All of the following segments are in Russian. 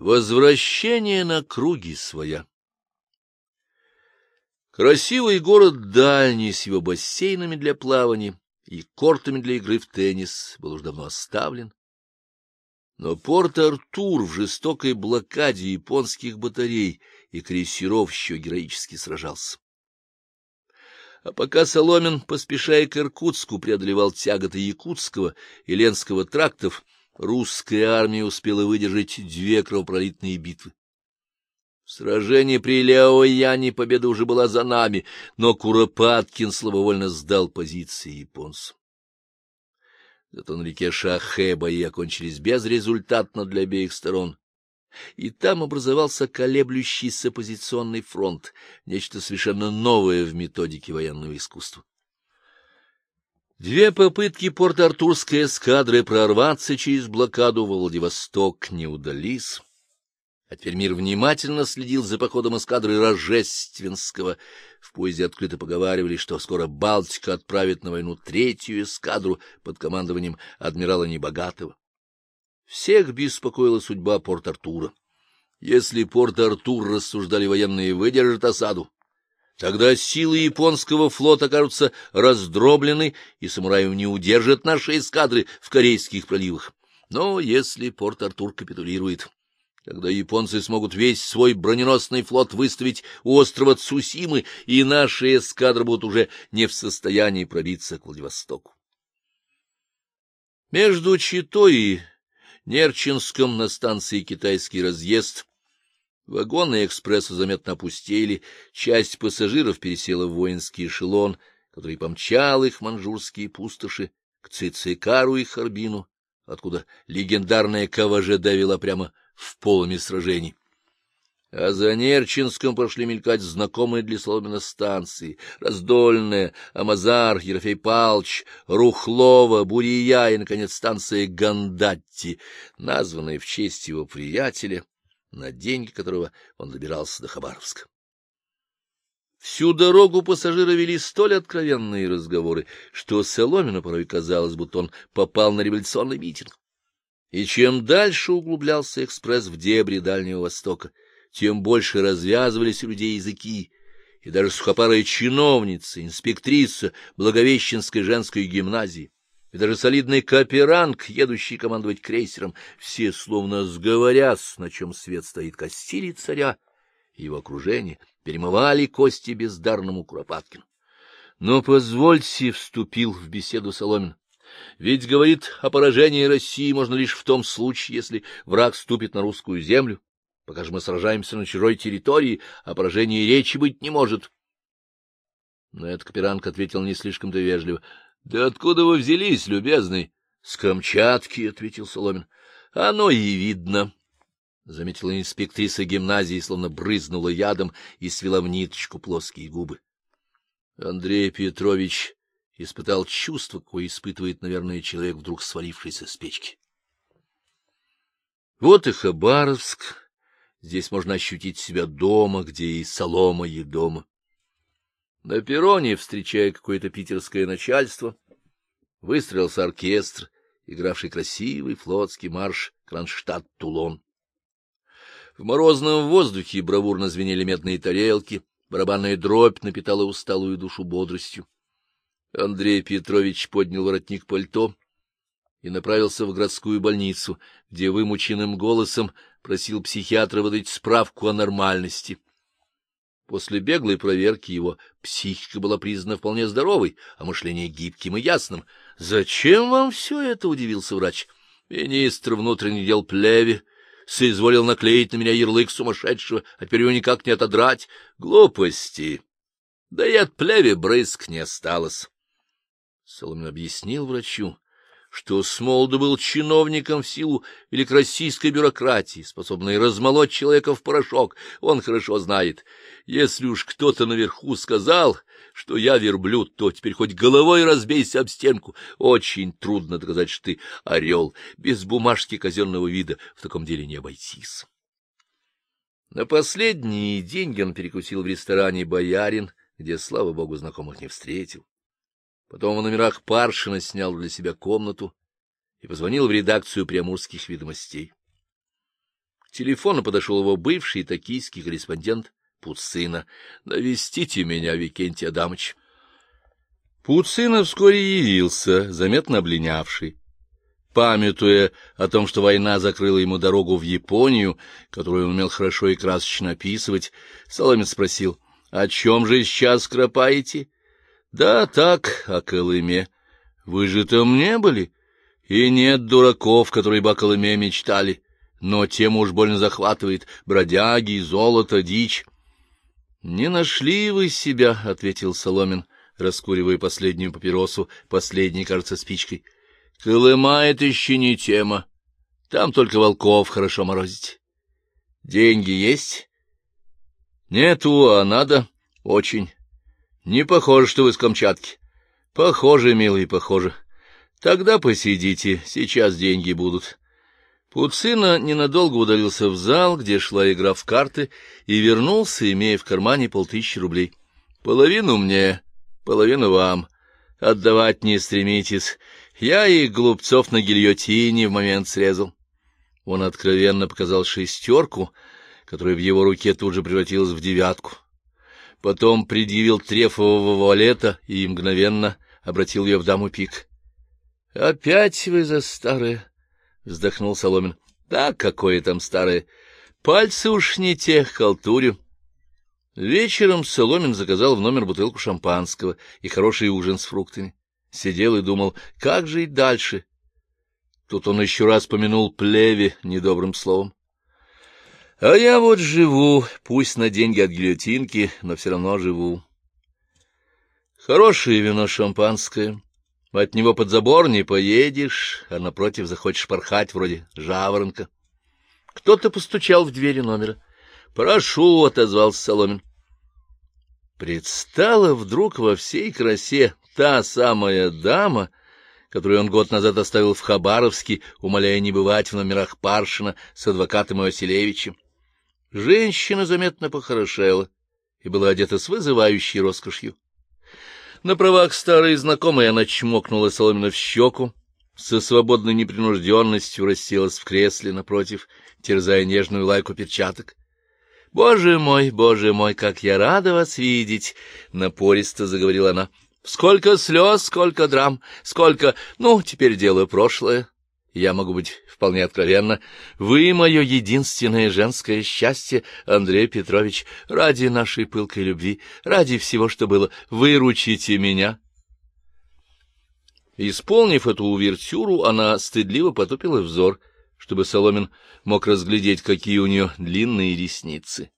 Возвращение на круги своя. Красивый город дальний с его бассейнами для плавания и кортами для игры в теннис был уж давно оставлен. Но Порт-Артур в жестокой блокаде японских батарей и крейсеров еще героически сражался. А пока Соломин, поспешая к Иркутску, преодолевал тяготы Якутского и Ленского трактов, русская армия успела выдержать две кровопролитные битвы. В сражении при Леояне победа уже была за нами, но Куропаткин слабовольно сдал позиции японцам. Зато на реке Шахе бои окончились безрезультатно для обеих сторон. И там образовался колеблющийся позиционный фронт, нечто совершенно новое в методике военного искусства. Две попытки порт-артурской эскадры прорваться через блокаду во Владивосток не удались. А теперь мир внимательно следил за походом эскадры Рожественского. В поезде открыто поговаривали, что скоро Балтика отправит на войну третью эскадру под командованием адмирала Небогатого. Всех беспокоила судьба Порт-Артура. Если Порт-Артур, рассуждали военные, выдержит осаду, Тогда силы японского флота окажутся раздроблены, и самураев не удержат наши эскадры в Корейских проливах. Но если Порт-Артур капитулирует, тогда японцы смогут весь свой броненосный флот выставить у острова Цусимы, и наши эскадры будут уже не в состоянии пробиться к Владивостоку. Между Читой и Нерчинском на станции «Китайский разъезд» Вагоны экспресса заметно опустели, часть пассажиров пересела в воинский эшелон, который помчал их манжурские пустоши к Цицикару и Харбину, откуда легендарная КВЖ давила прямо в полами сражений. А за Нерчинском пошли мелькать знакомые для Соломина станции — Раздольная, Амазар, Ерофей Палч, Рухлова, Бурия и, наконец, станция Гандатти, названная в честь его приятеля, на деньги которого он добирался до Хабаровска. Всю дорогу пассажиры вели столь откровенные разговоры, что Соломину порой казалось, будто он попал на революционный митинг. И чем дальше углублялся экспресс в дебри Дальнего Востока, тем больше развязывались у людей языки, и даже сухопарая чиновница, инспектриса Благовещенской женской гимназии и даже солидный кооперанг, едущий командовать крейсером, все, словно сговорясь, на чем свет стоит, костили царя и его окружение, перемывали кости бездарному Куропаткину. Но позвольте, — вступил в беседу Соломин, — ведь, говорит, о поражении России можно лишь в том случае, если враг ступит на русскую землю. Пока же мы сражаемся на чужой территории, о поражении речи быть не может. Но этот Каперанг ответил не слишком-то вежливо. — Да откуда вы взялись, любезный? — С Камчатки, — ответил Соломин. — Оно и видно, — заметила инспектриса гимназии, словно брызнула ядом и свела в ниточку плоские губы. Андрей Петрович испытал чувство, какое испытывает, наверное, человек, вдруг свалившийся с печки. Вот и Хабаровск. Здесь можно ощутить себя дома, где и солома и дома. На перроне, встречая какое-то питерское начальство, выстроился оркестр, игравший красивый флотский марш Кронштадт-Тулон. В морозном воздухе бравурно звенели медные тарелки, барабанная дробь напитала усталую душу бодростью. Андрей Петрович поднял воротник пальто и направился в городскую больницу, где вымученным голосом просил психиатра выдать справку о нормальности. После беглой проверки его психика была признана вполне здоровой, а мышление гибким и ясным. — Зачем вам все это? — удивился врач. Министр внутренних дел Плеви соизволил наклеить на меня ярлык сумасшедшего, а теперь его никак не отодрать. Глупости. Да и от Плеви брызг не осталось. Соломин объяснил врачу, что Смолда был чиновником в силу великороссийской бюрократии, способной размолоть человека в порошок, он хорошо знает. Если уж кто-то наверху сказал, что я верблюд, то теперь хоть головой разбейся об стенку. Очень трудно доказать, что ты орел, без бумажки казенного вида в таком деле не обойтись. На последние деньги он перекусил в ресторане «Боярин», где, слава богу, знакомых не встретил. Потом в номерах Паршина снял для себя комнату и позвонил в редакцию Приамурских ведомостей. К телефону подошел его бывший токийский корреспондент Пуцина. — Навестите меня, Викентий Адамыч. Пуцина вскоре явился, заметно облинявший. Памятуя о том, что война закрыла ему дорогу в Японию, которую он умел хорошо и красочно описывать, Соломин спросил, — О чем же сейчас кропаете? — Да так, о Колыме. Вы же там не были? И нет дураков, которые бы о Колыме мечтали. Но тему уж больно захватывает. Бродяги, золото, дичь. — Не нашли вы себя, — ответил Соломин, раскуривая последнюю папиросу, последней, кажется, спичкой. — Колыма — это еще не тема. Там только волков хорошо морозить. — Деньги есть? — Нету, а надо. Очень. Не похоже, что вы с Камчатки. — Похоже, милый, похоже. Тогда посидите, сейчас деньги будут. Пуцина ненадолго удалился в зал, где шла игра в карты, и вернулся, имея в кармане полтысячи рублей. Половину мне, половину вам. Отдавать не стремитесь. Я их, глупцов, на гильотине в момент срезал. Он откровенно показал шестерку, которая в его руке тут же превратилась в девятку. Потом предъявил трефового валета и мгновенно обратил ее в даму пик. — Опять вы за старое! — вздохнул Соломин. — Да, какое там старое! Пальцы уж не те, халтурю. Вечером Соломин заказал в номер бутылку шампанского и хороший ужин с фруктами. Сидел и думал, как жить дальше. Тут он еще раз помянул плеве недобрым словом. А я вот живу, пусть на деньги от гильотинки, но все равно живу. Хорошее вино шампанское. От него под забор не поедешь, а напротив захочешь порхать вроде жаворонка. Кто-то постучал в двери номера. «Прошу», — отозвался Соломин. Предстала вдруг во всей красе та самая дама, которую он год назад оставил в Хабаровске, умоляя не бывать в номерах Паршина с адвокатом Иоселевичем. Женщина заметно похорошела и была одета с вызывающей роскошью. На правах старой знакомой она чмокнула Соломина в щеку, со свободной непринужденностью расселась в кресле напротив, терзая нежную лайку перчаток. — Боже мой, боже мой, как я рада вас видеть! — напористо заговорила она. — Сколько слез, сколько драм, сколько... Ну, теперь дело прошлое я могу быть вполне откровенна, вы — мое единственное женское счастье, Андрей Петрович, ради нашей пылкой любви, ради всего, что было, выручите меня. Исполнив эту увертюру, она стыдливо потупила взор, чтобы Соломин мог разглядеть, какие у нее длинные ресницы.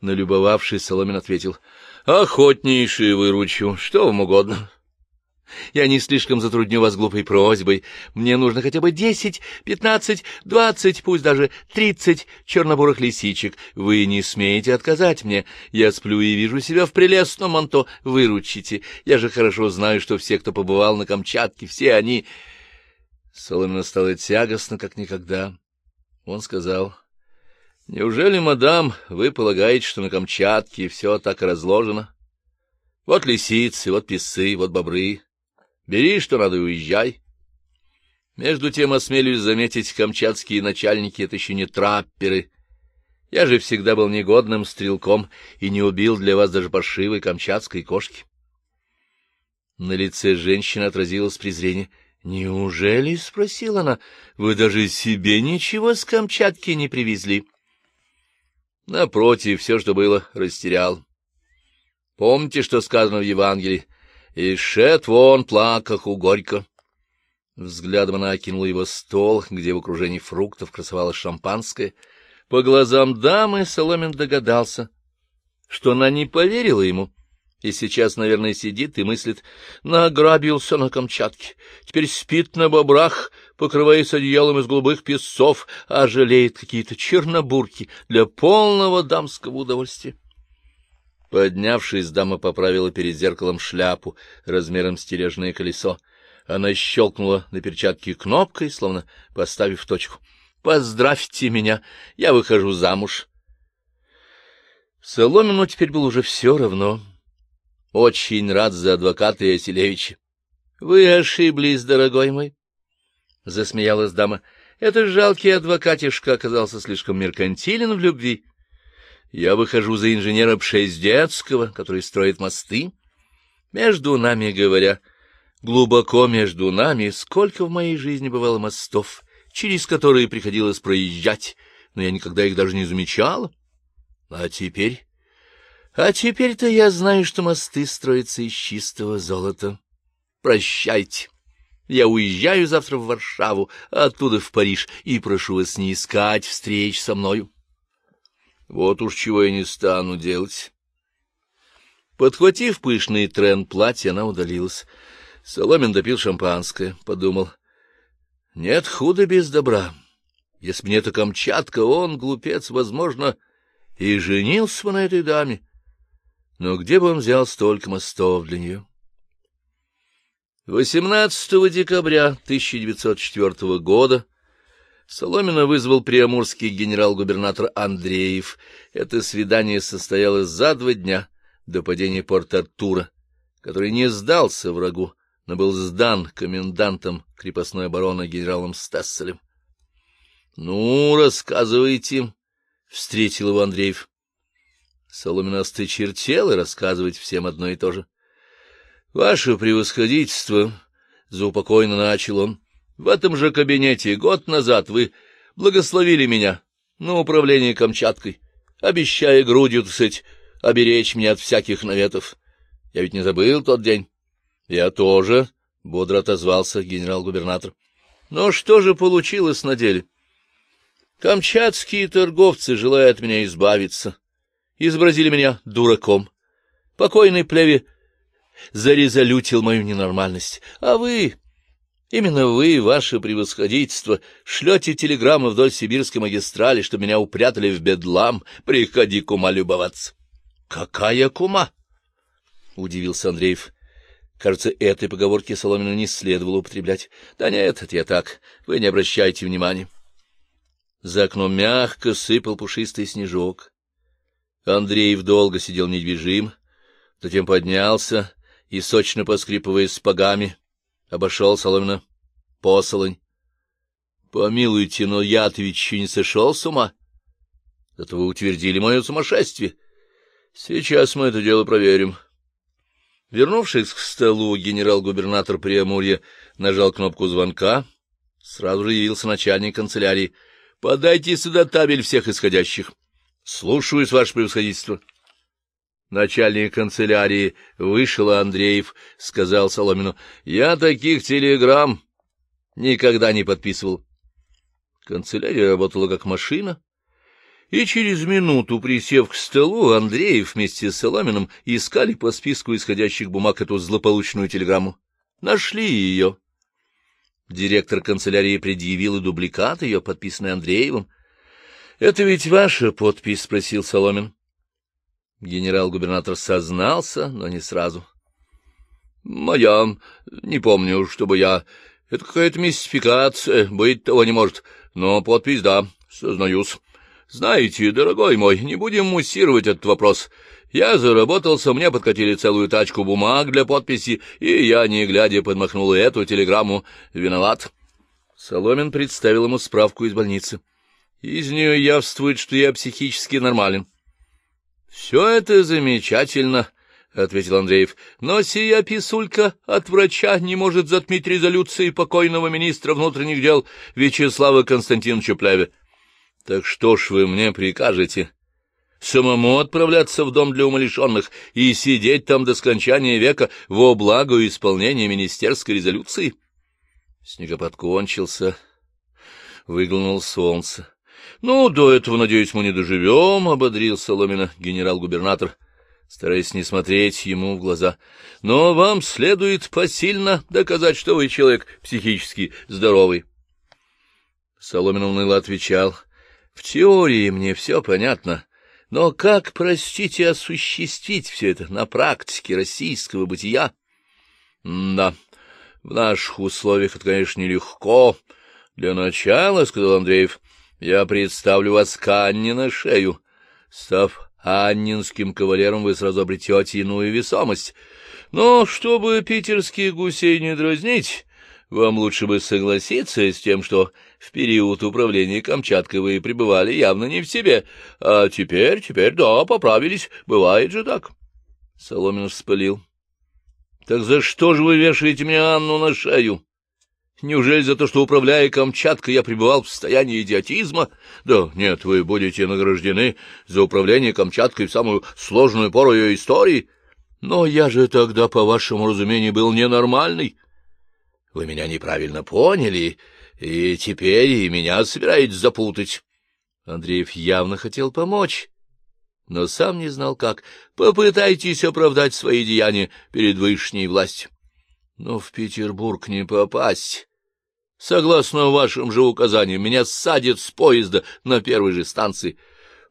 Налюбовавшись, Соломин ответил, — Охотнейшие выручу, что вам угодно. Я не слишком затрудню вас глупой просьбой. Мне нужно хотя бы десять, пятнадцать, двадцать, пусть даже тридцать чернобурых лисичек. Вы не смеете отказать мне. Я сплю и вижу себя в прелестном манто. Выручите. Я же хорошо знаю, что все, кто побывал на Камчатке, все они... Соломина стало тягостно, как никогда. Он сказал... Неужели, мадам, вы полагаете, что на Камчатке все так разложено? Вот лисицы, вот песы, вот бобры. Бери, что надо, уезжай. Между тем, осмелюсь заметить, камчатские начальники — это еще не трапперы. Я же всегда был негодным стрелком и не убил для вас даже паршивой камчатской кошки. На лице женщины отразилось презрение. — Неужели, — спросила она, — вы даже себе ничего с Камчатки не привезли? Напротив, все, что было, растерял. Помните, что сказано в Евангелии? И шет вон плакаху горько. Взглядом она окинула его стол, где в окружении фруктов красовалось шампанское. По глазам дамы Соломин догадался, что она не поверила ему, и сейчас, наверное, сидит и мыслит, награбился на Камчатке, теперь спит на бобрах, покрываясь одеялом из голубых песцов, а жалеет какие-то чернобурки для полного дамского удовольствия. Поднявшись, дама поправила перед зеркалом шляпу размером с тележное колесо. Она щелкнула на перчатке кнопкой, словно поставив точку. — Поздравьте меня, я выхожу замуж. Соломину теперь было уже все равно. Очень рад за адвоката Яселевича. — Вы ошиблись, дорогой мой, — засмеялась дама. — Этот жалкий адвокатишка оказался слишком меркантилен в любви. Я выхожу за инженера Пшездецкого, который строит мосты. Между нами говоря, глубоко между нами, сколько в моей жизни бывало мостов, через которые приходилось проезжать, но я никогда их даже не замечала. А теперь... А теперь-то я знаю, что мосты строятся из чистого золота. Прощайте. Я уезжаю завтра в Варшаву, оттуда в Париж, и прошу вас не искать встреч со мною. Вот уж чего я не стану делать. Подхватив пышный трен платья, она удалилась. Соломин допил шампанское, подумал. Нет худа без добра. Если бы не эта Камчатка, он, глупец, возможно, и женился бы на этой даме. Но где бы он взял столько мостов для нее? 18 декабря 1904 года Соломина вызвал приамурский генерал-губернатор Андреев. Это свидание состоялось за два дня до падения Порт-Артура, который не сдался врагу, но был сдан комендантом крепостной обороны генералом Стасселем. — Ну, рассказывайте, — встретил его Андреев. Соломин остычертел и рассказывать всем одно и то же. — Ваше превосходительство, — заупокойно начал он, — в этом же кабинете год назад вы благословили меня на управление Камчаткой, обещая грудью, так оберечь меня от всяких наветов. Я ведь не забыл тот день. — Я тоже, — бодро отозвался генерал-губернатор. — Но что же получилось на деле? Камчатские торговцы, желая от меня избавиться, изобразили меня дураком. Покойный плеве зарезолютил мою ненормальность. А вы, именно вы, ваше превосходительство, шлете телеграммы вдоль сибирской магистрали, что меня упрятали в бедлам. Приходи, кума, любоваться. — Какая кума? — удивился Андреев. Кажется, этой поговорки Соломину не следовало употреблять. Да нет, это я так, вы не обращайте внимания. За окном мягко сыпал пушистый снежок. Андреев долго сидел недвижим, затем поднялся, и, сочно поскрипывая спагами, обошел Соломина посолонь. — Помилуйте, но я-то ведь еще не сошел с ума. Зато вы утвердили мое сумасшествие. Сейчас мы это дело проверим. Вернувшись к столу, генерал-губернатор Приамурья нажал кнопку звонка. Сразу же явился начальник канцелярии. — Подайте сюда табель всех исходящих. — Слушаюсь, ваше превосходительство. — Начальник канцелярии вышел, Андреев сказал Соломину, — Я таких телеграмм никогда не подписывал. Канцелярия работала как машина, и через минуту, присев к столу, Андреев вместе с Соломиным искали по списку исходящих бумаг эту злополучную телеграмму. Нашли ее. Директор канцелярии предъявил и дубликат ее, подписанный Андреевым. — Это ведь ваша подпись? — спросил Соломин. Генерал-губернатор сознался, но не сразу. — Моя, не помню, чтобы я... Это какая-то мистификация, быть того не может. Но подпись, да, сознаюсь. Знаете, дорогой мой, не будем муссировать этот вопрос. Я заработался, мне подкатили целую тачку бумаг для подписи, и я, не глядя, подмахнул эту телеграмму. Виноват. Соломин представил ему справку из больницы. Из нее явствует, что я психически нормален. — Все это замечательно, — ответил Андреев, — но сия писулька от врача не может затмить резолюции покойного министра внутренних дел Вячеслава Константиновича Плеве. Так что ж вы мне прикажете? Самому отправляться в дом для умалишенных и сидеть там до скончания века во благо исполнения министерской резолюции? Снегопад кончился, выглянул солнце. — Ну, до этого, надеюсь, мы не доживем, — ободрил Соломина генерал-губернатор, стараясь не смотреть ему в глаза. — Но вам следует посильно доказать, что вы человек психически здоровый. Соломин уныло отвечал. — В теории мне все понятно, но как, простите, осуществить все это на практике российского бытия? — Да, в наших условиях это, конечно, нелегко. Для начала, — сказал Андреев, — я представлю вас к Анне на шею. Став аннинским кавалером, вы сразу обретете иную весомость. Но чтобы питерских гусей не дразнить, вам лучше бы согласиться с тем, что в период управления Камчаткой вы пребывали явно не в себе, а теперь, теперь, да, поправились, бывает же так. Соломин вспылил. — Так за что же вы вешаете мне Анну на шею? Неужели за то, что, управляя Камчаткой, я пребывал в состоянии идиотизма? Да нет, вы будете награждены за управление Камчаткой в самую сложную пору ее истории. Но я же тогда, по вашему разумению, был ненормальный. Вы меня неправильно поняли, и теперь и меня собираетесь запутать. Андреев явно хотел помочь, но сам не знал как. Попытайтесь оправдать свои деяния перед высшей властью. Но в Петербург не попасть. Согласно вашим же указаниям, меня садят с поезда на первой же станции.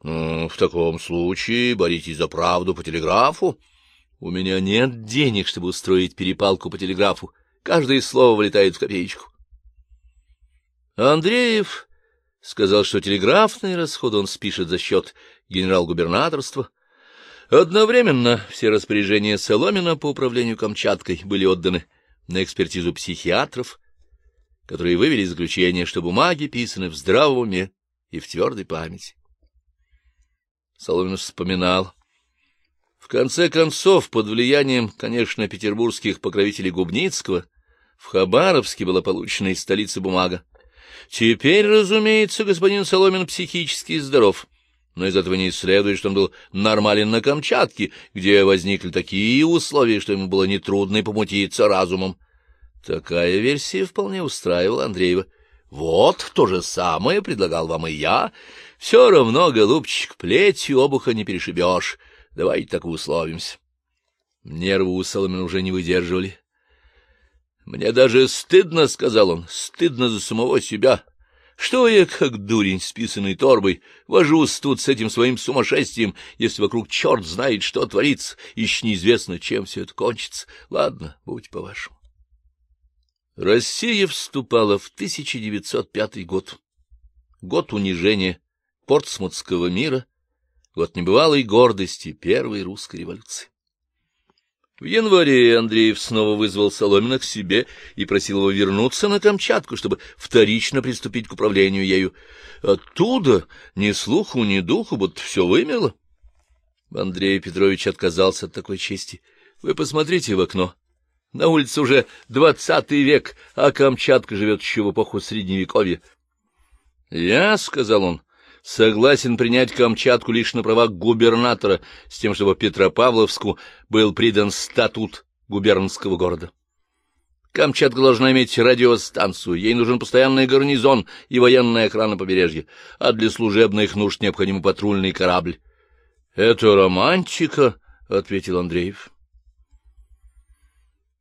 Ну, в таком случае боритесь за правду по телеграфу. У меня нет денег, чтобы устроить перепалку по телеграфу. Каждое слово вылетает в копеечку. Андреев сказал, что телеграфные расходы он спишет за счет генерал-губернаторства. Одновременно все распоряжения Соломина по управлению Камчаткой были отданы на экспертизу психиатров, которые вывели заключение, что бумаги писаны в здравом уме и в твердой памяти. Соломин вспоминал. В конце концов, под влиянием, конечно, петербургских покровителей Губницкого, в Хабаровске была получена из столицы бумага. Теперь, разумеется, господин Соломин психически здоров, но из этого не следует, что он был нормален на Камчатке, где возникли такие условия, что ему было нетрудно помутиться разумом. Такая версия вполне устраивала Андреева. Вот то же самое предлагал вам и я. Все равно, голубчик, плетью обуха не перешибешь. Давайте так условимся. Нервы у Соломина уже не выдерживали. Мне даже стыдно, — сказал он, — стыдно за самого себя. Что я, как дурень с писаной торбой, вожусь тут с этим своим сумасшествием, если вокруг черт знает, что творится, и неизвестно, чем все это кончится. Ладно, будь по-вашему. Россия вступала в 1905 год. Год унижения портсмутского мира, год небывалой гордости первой русской революции. В январе Андреев снова вызвал Соломина к себе и просил его вернуться на Камчатку, чтобы вторично приступить к управлению ею. Оттуда ни слуху, ни духу, будто все вымело. Андрей Петрович отказался от такой чести. — Вы посмотрите в окно. На улице уже двадцатый век, а Камчатка живет еще в эпоху Средневековья. — Я, — сказал он, — согласен принять Камчатку лишь на правах губернатора, с тем, чтобы Петропавловску был придан статут губернского города. Камчатка должна иметь радиостанцию, ей нужен постоянный гарнизон и военная охрана побережья, а для служебных нужд необходим патрульный корабль. — Это романтика, — ответил Андреев.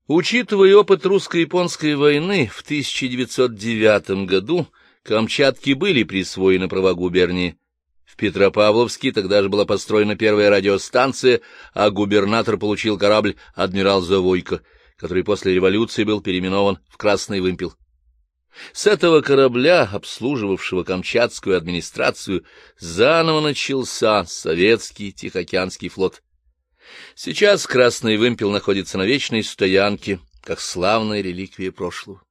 Учитывая опыт русско-японской войны в 1909 году, Камчатки были присвоены права губернии. В Петропавловске тогда же была построена первая радиостанция, а губернатор получил корабль «Адмирал Завойко», который после революции был переименован в «Красный вымпел». С этого корабля, обслуживавшего Камчатскую администрацию, заново начался советский Тихоокеанский флот. Сейчас красный вымпел находится на вечной стоянке, как славная реликвия прошлого.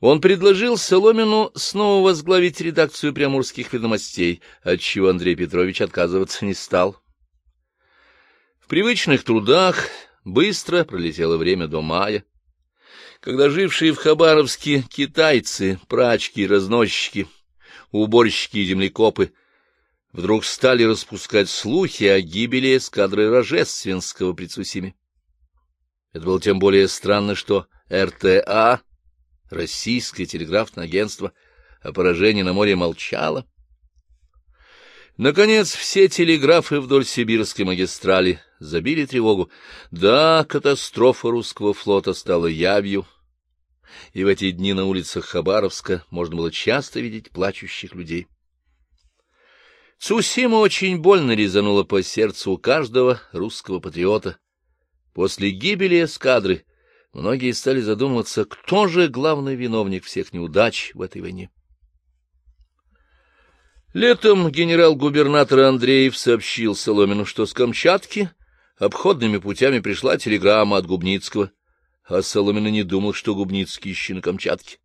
Он предложил Соломину снова возглавить редакцию «Приамурских ведомостей», отчего Андрей Петрович отказываться не стал. В привычных трудах быстро пролетело время до мая, когда жившие в Хабаровске китайцы, прачки, разносчики, уборщики и землекопы вдруг стали распускать слухи о гибели эскадры Рожественского при Цусиме. Это было тем более странно, что РТА, Российское телеграфное агентство, о поражении на море молчало. Наконец, все телеграфы вдоль Сибирской магистрали забили тревогу. Да, катастрофа русского флота стала явью, и в эти дни на улицах Хабаровска можно было часто видеть плачущих людей. Цусима очень больно резанула по сердцу каждого русского патриота. После гибели эскадры многие стали задумываться, кто же главный виновник всех неудач в этой войне. Летом генерал-губернатор Андреев сообщил Соломину, что с Камчатки обходными путями пришла телеграмма от Губницкого а Соломина не думал, что Губницкий ищи на Камчатке.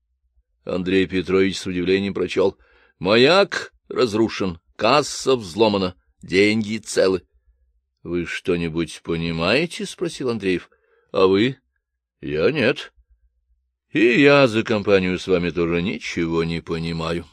Андрей Петрович с удивлением прочел. «Маяк разрушен, касса взломана, деньги целы». — Вы что-нибудь понимаете? — спросил Андреев. — А вы? — Я нет. — И я за компанию с вами тоже ничего не понимаю.